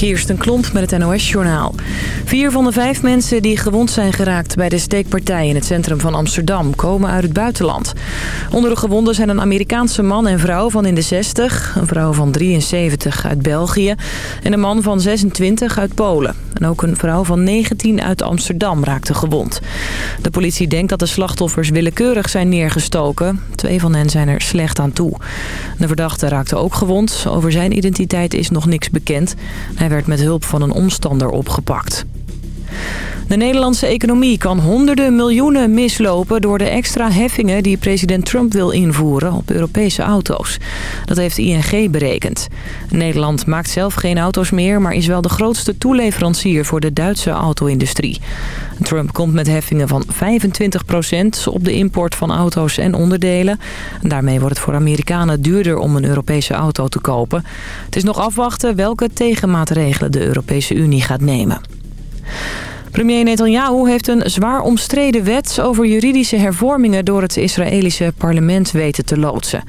Kirsten Klomp met het NOS-journaal. Vier van de vijf mensen die gewond zijn geraakt bij de steekpartij in het centrum van Amsterdam komen uit het buitenland. Onder de gewonden zijn een Amerikaanse man en vrouw van in de 60, een vrouw van 73 uit België en een man van 26 uit Polen. En ook een vrouw van 19 uit Amsterdam raakte gewond. De politie denkt dat de slachtoffers willekeurig zijn neergestoken. Twee van hen zijn er slecht aan toe. De verdachte raakte ook gewond. Over zijn identiteit is nog niks bekend. Hij werd met hulp van een omstander opgepakt. De Nederlandse economie kan honderden miljoenen mislopen... door de extra heffingen die president Trump wil invoeren op Europese auto's. Dat heeft ING berekend. Nederland maakt zelf geen auto's meer... maar is wel de grootste toeleverancier voor de Duitse auto-industrie. Trump komt met heffingen van 25% op de import van auto's en onderdelen. Daarmee wordt het voor Amerikanen duurder om een Europese auto te kopen. Het is nog afwachten welke tegenmaatregelen de Europese Unie gaat nemen. Premier Netanyahu heeft een zwaar omstreden wet over juridische hervormingen door het Israëlische parlement weten te loodsen.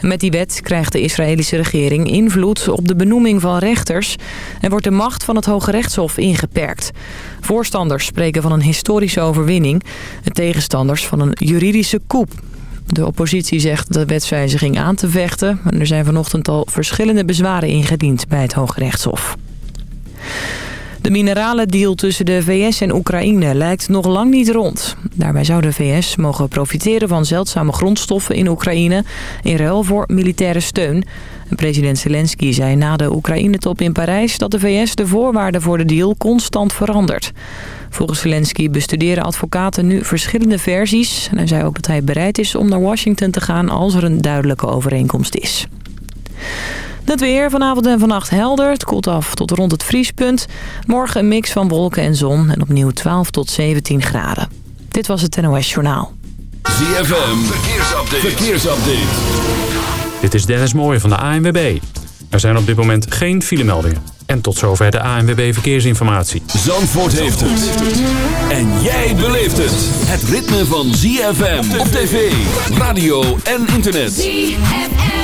Met die wet krijgt de Israëlische regering invloed op de benoeming van rechters en wordt de macht van het Hoge Rechtshof ingeperkt. Voorstanders spreken van een historische overwinning en tegenstanders van een juridische coup. De oppositie zegt de wetswijziging aan te vechten. Er zijn vanochtend al verschillende bezwaren ingediend bij het Hoge Rechtshof. De mineralendeal tussen de VS en Oekraïne lijkt nog lang niet rond. Daarbij zou de VS mogen profiteren van zeldzame grondstoffen in Oekraïne... in ruil voor militaire steun. President Zelensky zei na de Oekraïne-top in Parijs... dat de VS de voorwaarden voor de deal constant verandert. Volgens Zelensky bestuderen advocaten nu verschillende versies. En hij zei ook dat hij bereid is om naar Washington te gaan... als er een duidelijke overeenkomst is. Het weer vanavond en vannacht helder. Het koelt af tot rond het vriespunt. Morgen een mix van wolken en zon en opnieuw 12 tot 17 graden. Dit was het NOS Journaal. ZFM, verkeersupdate. verkeersupdate. Dit is Dennis Mooij van de ANWB. Er zijn op dit moment geen filemeldingen. En tot zover de ANWB Verkeersinformatie. Zandvoort heeft het. En jij beleeft het. Het ritme van ZFM op tv, radio en internet. ZFM.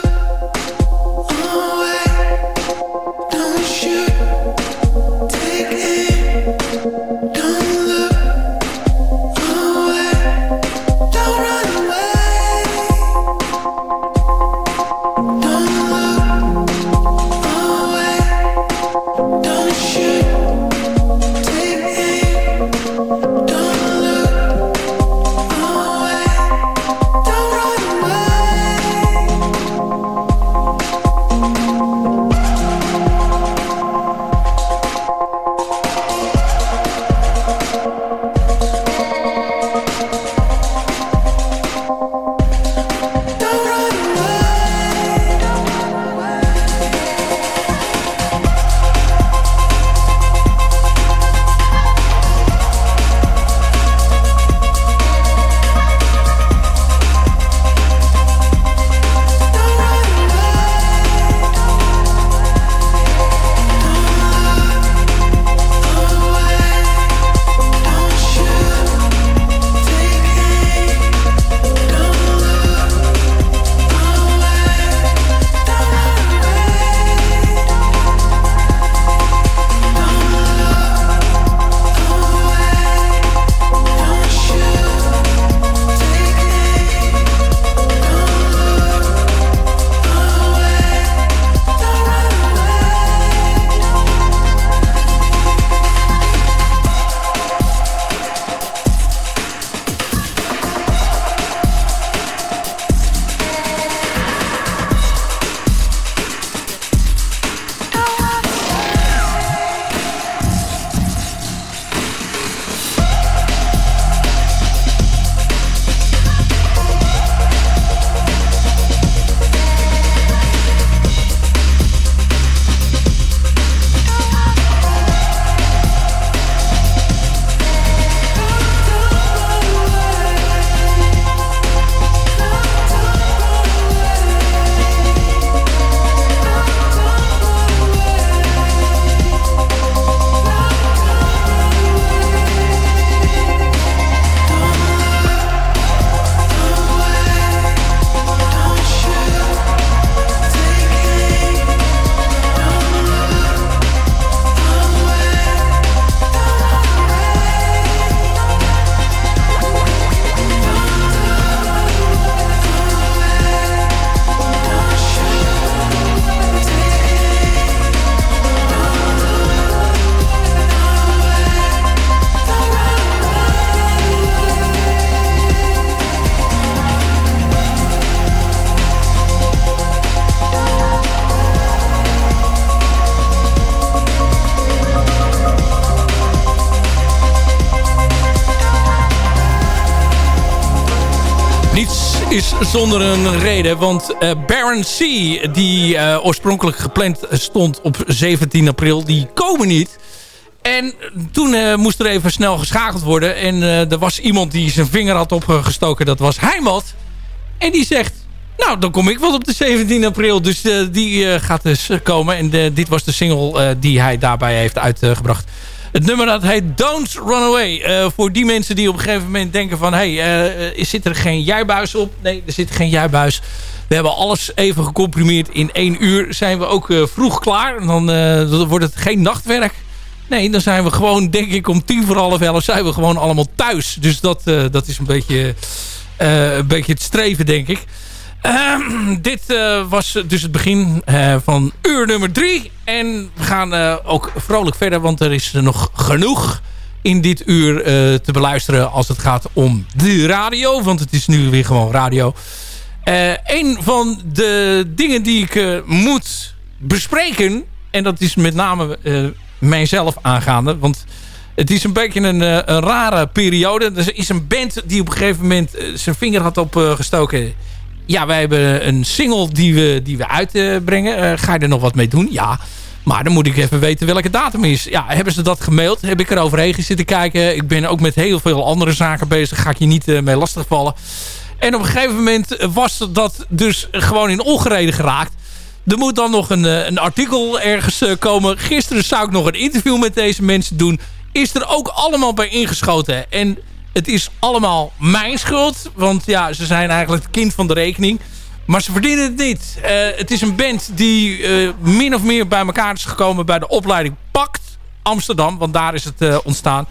Is zonder een reden. Want uh, Baron C, die uh, oorspronkelijk gepland stond op 17 april, die komen niet. En toen uh, moest er even snel geschakeld worden. En er was iemand die zijn vinger had opgestoken. Dat was Heimat. En die zegt, nou dan kom ik wel op de 17 april. Dus die gaat dus komen. En dit was de single die hij daarbij heeft uitgebracht. Het nummer dat heet Don't Run Away. Uh, voor die mensen die op een gegeven moment denken van... hé, hey, uh, zit er geen juibuis op? Nee, er zit geen juibuis. We hebben alles even gecomprimeerd. In één uur zijn we ook vroeg klaar. Dan wordt het geen nachtwerk. Nee, dan zijn we gewoon, denk ik, om tien voor half elf... zijn we gewoon allemaal thuis. Dus dat, dat is een beetje, een beetje het streven, denk ik. Uh, dit uh, was dus het begin uh, van uur nummer drie. En we gaan uh, ook vrolijk verder, want er is nog genoeg in dit uur te beluisteren als het gaat om de radio. Want het is nu weer gewoon radio. een van de dingen die ik moet bespreken, en dat is met name mijzelf aangaande, want... Het is een beetje een, een, rare periode. Er is een band die op een gegeven moment zijn vinger had opgestoken ja, wij hebben een single die we, die we uitbrengen. Uh, ga je er nog wat mee doen? Ja. Maar dan moet ik even weten welke datum is. Ja, hebben ze dat gemaild? Heb ik er overheen zitten kijken? Ik ben ook met heel veel andere zaken bezig. Ga ik je niet uh, mee lastigvallen. En op een gegeven moment was dat dus gewoon in ongereden geraakt. Er moet dan nog een, eh, een artikel ergens komen. Gisteren zou ik nog een interview met deze mensen doen. Is er ook allemaal bij ingeschoten. En het is allemaal mijn schuld. Want ja, ze zijn eigenlijk het kind van de rekening. Maar ze verdienen het niet. Uh, het is een band die uh, min of meer bij elkaar is gekomen bij de opleiding Pact Amsterdam. Want daar is het uh, ontstaan.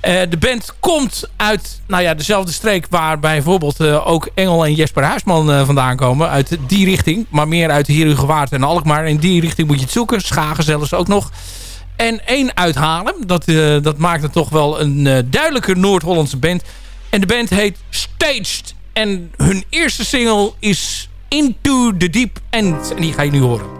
de band komt uit nou ja, dezelfde streek waar bijvoorbeeld ook Engel en Jesper Huisman vandaan komen. Uit die richting. Maar meer uit Herugewaard en Alkmaar. In die richting moet je het zoeken. Schagen zelfs ook nog en één uithalen. Dat, uh, dat maakt het toch wel een uh, duidelijke Noord-Hollandse band. En de band heet Staged. En hun eerste single is Into the Deep End. En die ga je nu horen.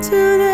To the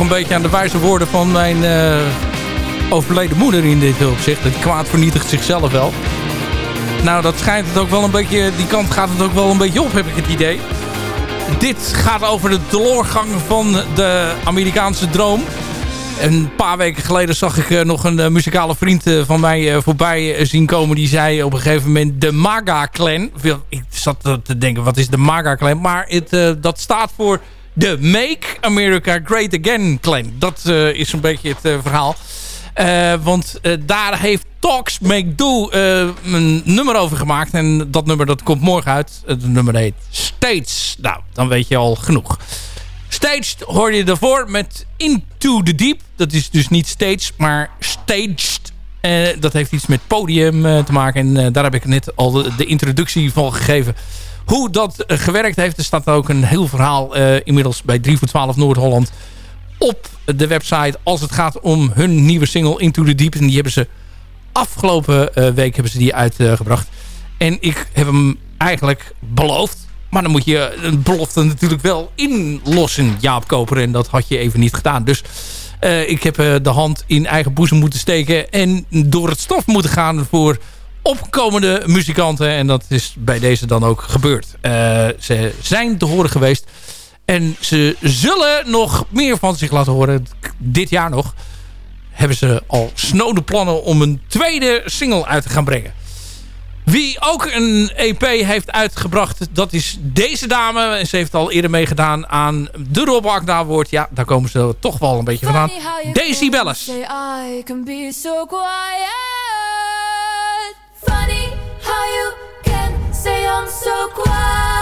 een beetje aan de wijze woorden van mijn uh, overleden moeder in dit opzicht. Het kwaad vernietigt zichzelf wel. Nou, dat schijnt het ook wel een beetje... Die kant gaat het ook wel een beetje op, heb ik het idee. Dit gaat over de doorgang van de Amerikaanse droom. Een paar weken geleden zag ik uh, nog een uh, muzikale vriend van mij voorbij zien komen. Die zei op een gegeven moment de MAGA-clan. Ik zat te denken, wat is de MAGA-clan? Maar het, dat staat voor de Make America Great Again clan. Dat is een beetje het verhaal. want daar heeft Talks Make Do een nummer over gemaakt. En dat nummer dat komt morgen uit. Het nummer heet States. Nou, dan weet je al genoeg. Staged hoorde je daarvoor met Into the Deep. Dat is dus niet stage, maar staged. Dat heeft iets met podium te maken. En daar heb ik net al de, introductie van gegeven. Hoe dat gewerkt heeft. Er staat ook een heel verhaal inmiddels bij 3 voor 12 Noord-Holland op de website. Als het gaat om hun nieuwe single Into the Deep. En die hebben ze afgelopen week hebben ze die uitgebracht. en ik heb hem eigenlijk beloofd maar dan moet je een belofte natuurlijk wel inlossen, Jaap Koper. En dat had je even niet gedaan. Dus ik heb de hand in eigen boezem moeten steken. En door het stof moeten gaan voor opkomende muzikanten. En dat is bij deze dan ook gebeurd. Uh, ze zijn te horen geweest. En ze zullen nog meer van zich laten horen. Dit jaar nog hebben ze al snode plannen om een tweede single uit te gaan brengen. Wie ook een EP heeft uitgebracht, dat is deze dame. En ze heeft al eerder meegedaan aan de Rob Agda woord. Ja, daar komen ze toch wel een beetje vandaan. Daisy Bellis. So quiet.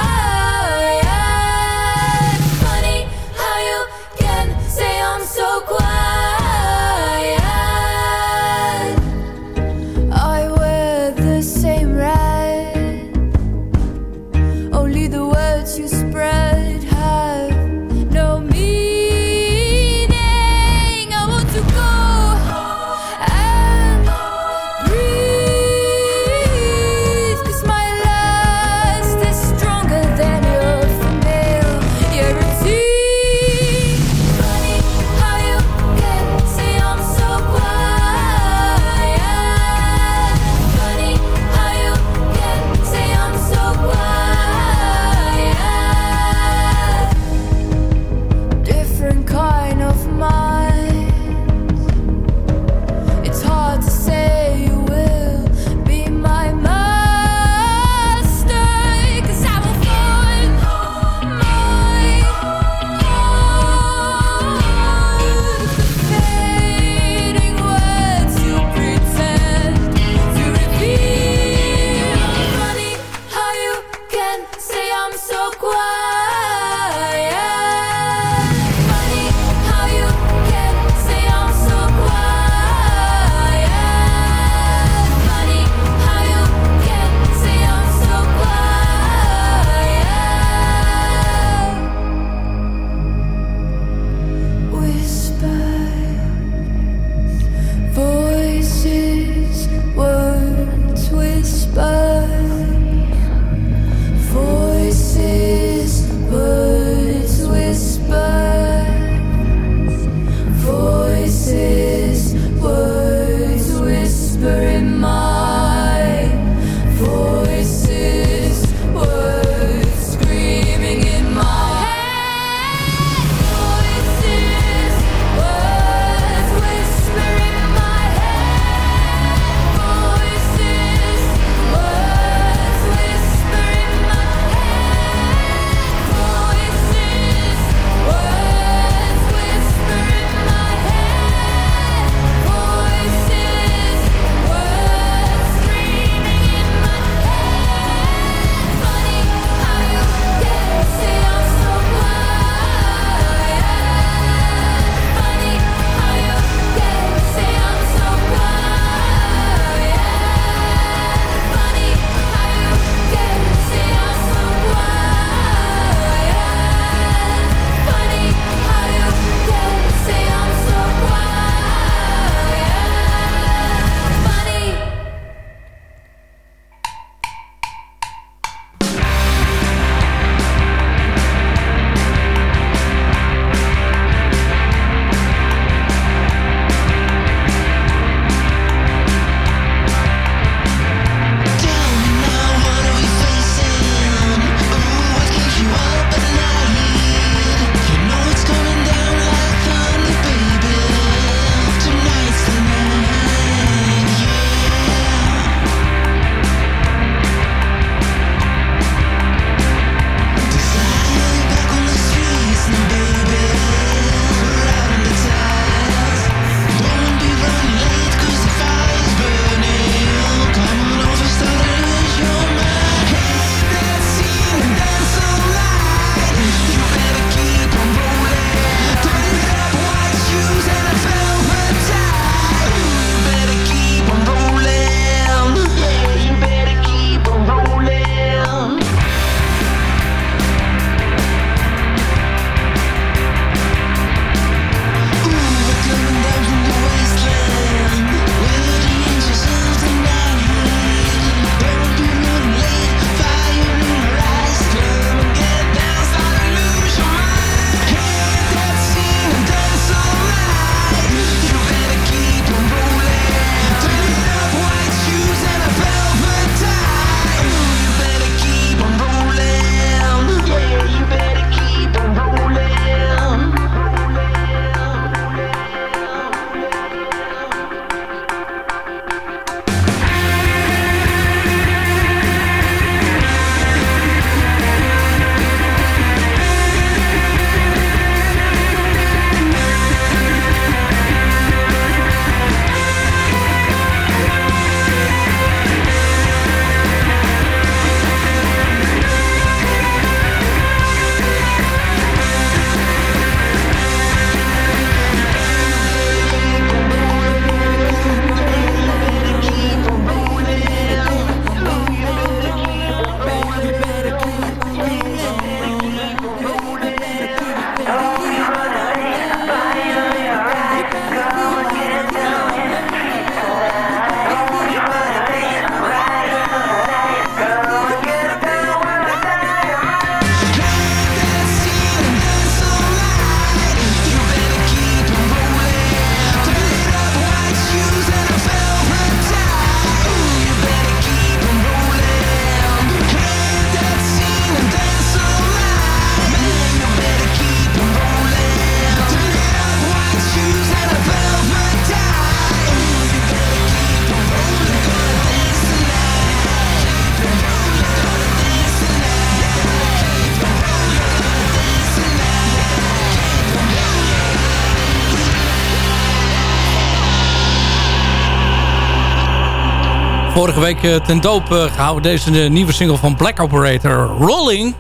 Vorige week ten doop gehouden. Deze nieuwe single van Black Operator, Rolling.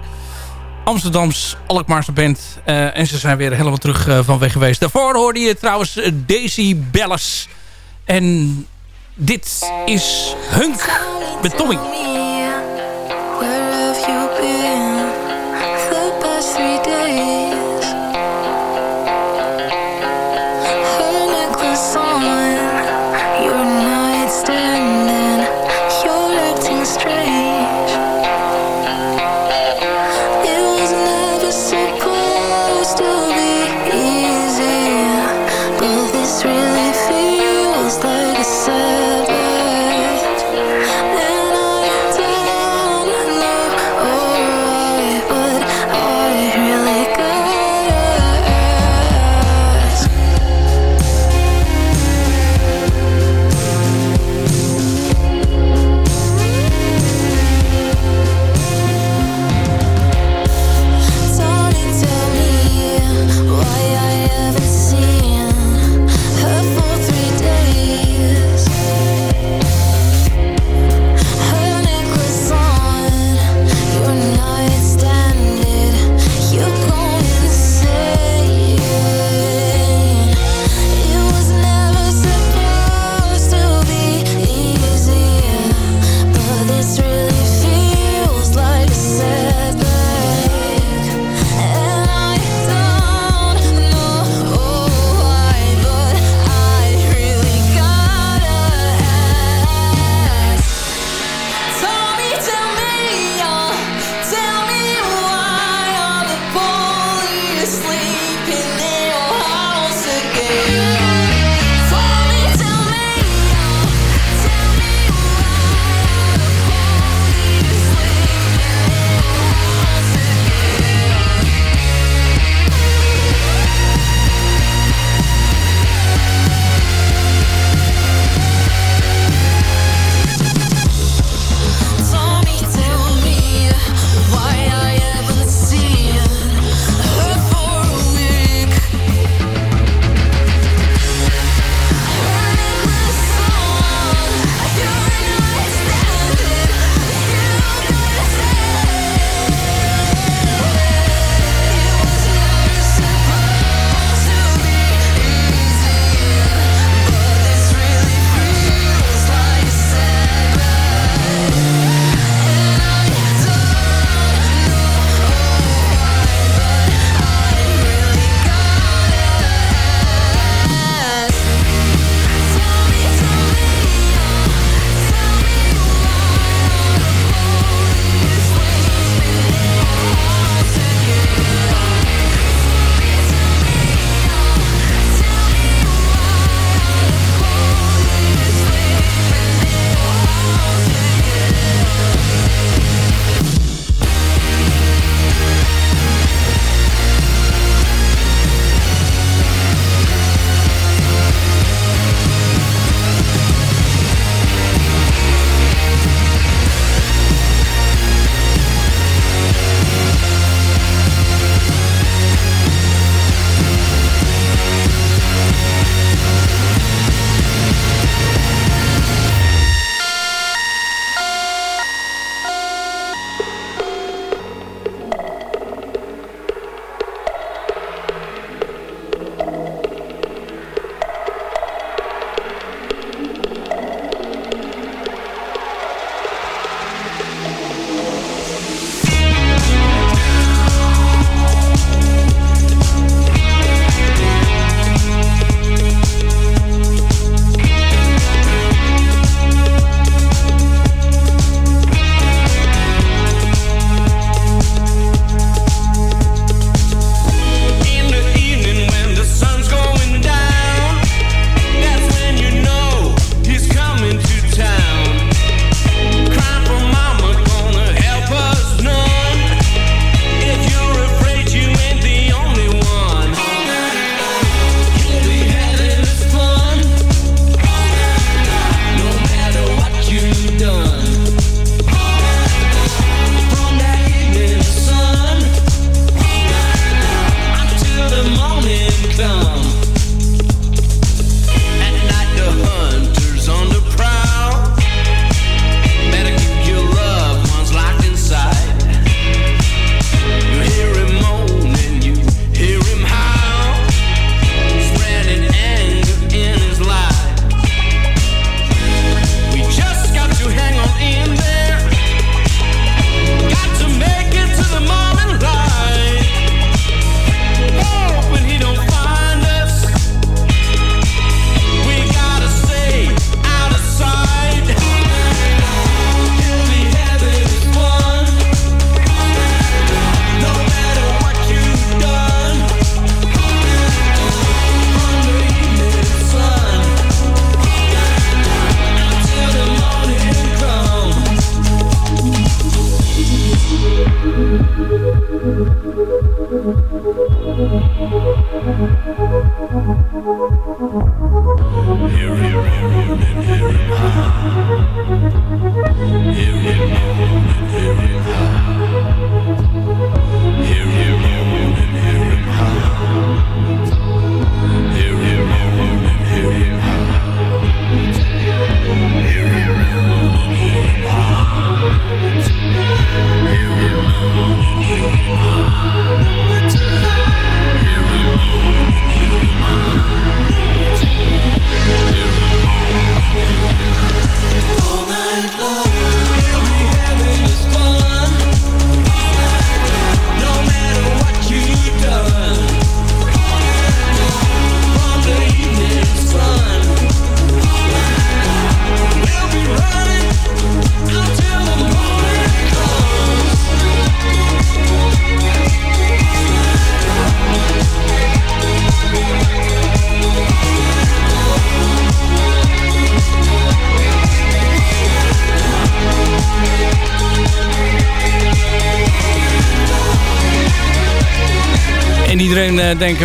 Amsterdams Alkmaarse band. en ze zijn weer helemaal terug van weg geweest. Daarvoor hoorde je trouwens Daisy Bellis. En dit is Hunk met Tommy.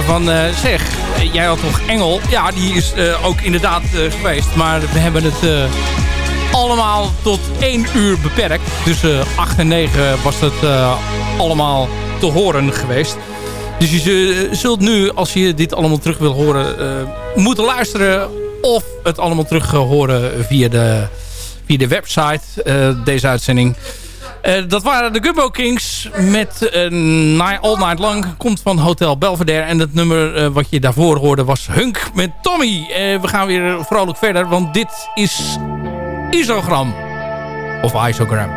Van... zeg, jij had toch Engel? Ja, die is ook inderdaad geweest. Maar we hebben het allemaal tot één uur beperkt. Tussen 8 en 9 was het allemaal te horen geweest. Dus je zult nu, als je dit allemaal terug wil horen... moeten luisteren of het allemaal terug horen via de, via de website. deze uitzending... Uh, dat waren de Gumbo Kings met uh, All Night Long. Komt van Hotel Belvedere. En het nummer uh, wat je daarvoor hoorde was Hunk met Tommy. we gaan weer vrolijk verder. Want dit is Isogram. Of Isogram.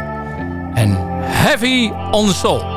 En Heavy on the Soul.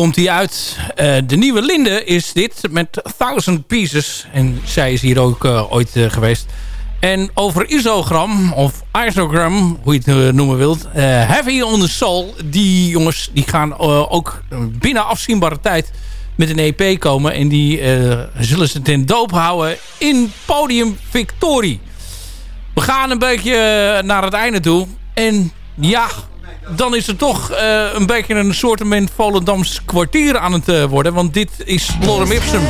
Komt hij uit. Uh, de nieuwe Linde is dit met Thousand Pieces. En zij is hier ook uh, ooit uh, geweest. En over isogram, of isogram, hoe je het noemen wilt. Heavy on the Soul. Die jongens die gaan ook binnen afzienbare tijd met een EP komen. En die zullen ze ten doop houden in Podium Victorie. We gaan een beetje naar het einde toe. En ja, dan is het toch uh, een beetje een soort Volendams kwartier aan het uh, worden. Want dit is Lorem Ipsum.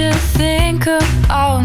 you think of all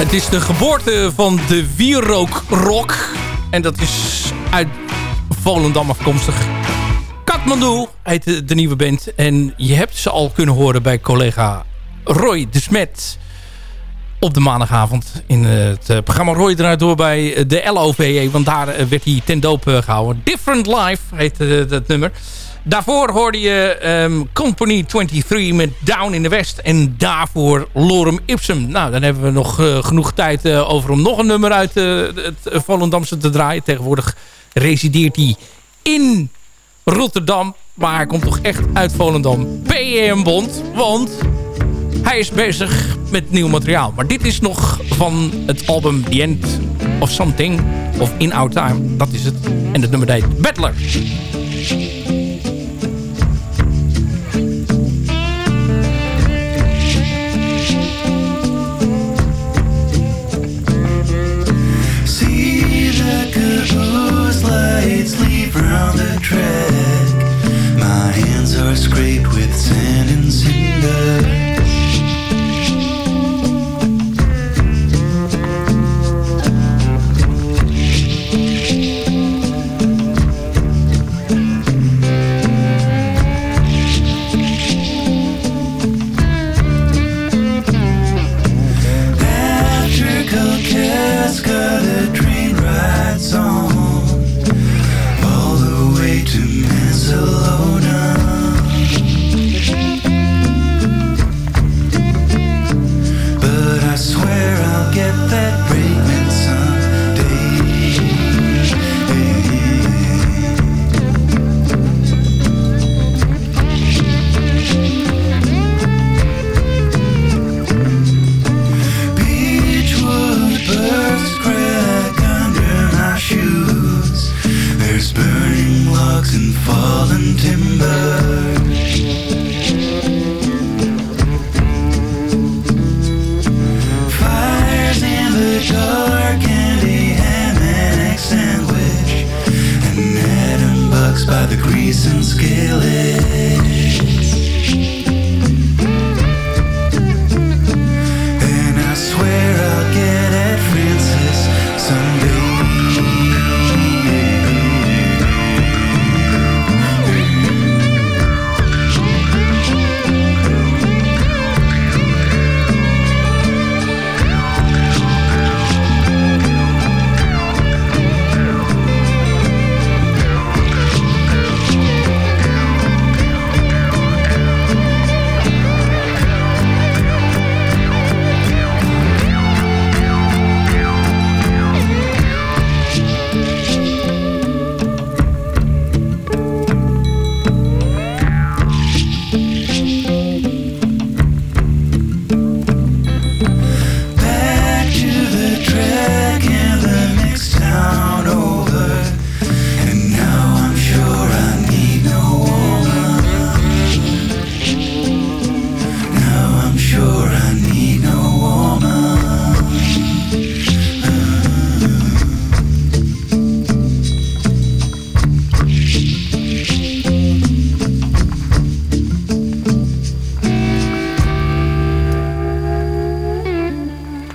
Het is de geboorte van de wierookrock. En dat is uit Volendam afkomstig. Kathmandu heet de, de nieuwe band. En je hebt ze al kunnen horen bij collega Roy de Smet op de maandagavond in het eh, programma Roy eruit door bij de LOVE. Want daar eh, werd hij ten doop eh, gehouden. Different Life heet dat nummer. Daarvoor hoorde je ehm, Company 23 met Down in the West. En daarvoor Lorem Ipsum. Nou, dan hebben we nog eh, genoeg tijd eh, over om nog een nummer uit eh, het Volendamse te draaien. Tegenwoordig resideert hij in Rotterdam. Maar hij komt toch echt uit Volendam. PM Bond, want hij is bezig met nieuw materiaal. Maar dit is nog van het album The End of Something. Of In Our Time, dat is het. En het nummer heet Battler. Round the track. My hands are scraped with sand and cinder.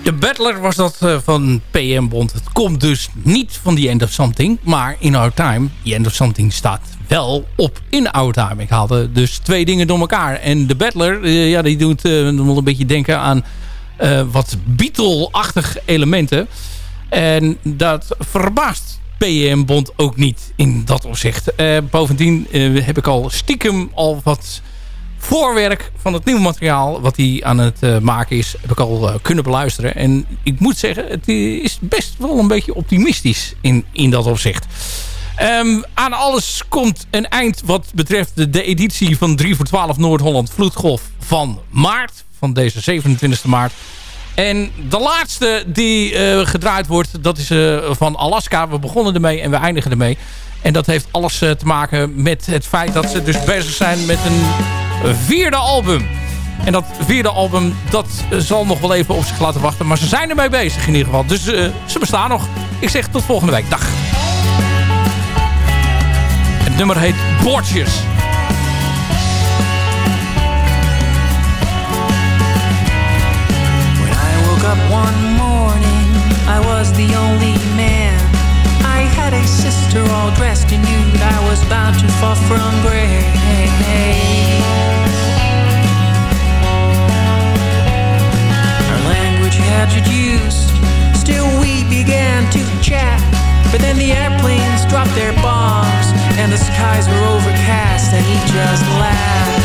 De Battler was dat eh, van PM Bond. Het komt dus niet van The End of Something, maar In Our Time. The End of Something staat wel op In Our Time. Ik haalde dus twee dingen door elkaar. En de Battler, eh, ja, die doet uh, een beetje denken aan wat Beatle-achtige elementen. En dat verbaast PM Bond ook niet in dat opzicht. Bovendien heb ik al stiekem al wat voorwerk van het nieuwe materiaal wat hij aan het eh, maken is, heb ik al eh, kunnen beluisteren. En ik moet zeggen, het is best wel een beetje optimistisch in, in dat opzicht. Ehm, aan alles komt een eind wat betreft de, de editie van 3 voor 12 Noord-Holland Vloedgolf van maart. Van deze 27 maart. En de laatste die eh, gedraaid wordt, dat is eh, van Alaska. We begonnen ermee en we eindigen ermee. En dat heeft alles eh, te maken met het feit dat ze dus bezig zijn met een vierde album. En dat vierde album, dat eh, zal nog wel even op zich laten wachten. Maar ze zijn ermee bezig in ieder geval. Dus eh, ze bestaan nog. Ik zeg tot volgende week. Dag. Het nummer heet Bortjes. sister all dressed in nude I was bound to fall from grace. Our language had reduced. Still we began to chat. But then the airplanes dropped their bombs And the skies were overcast And he just laughed.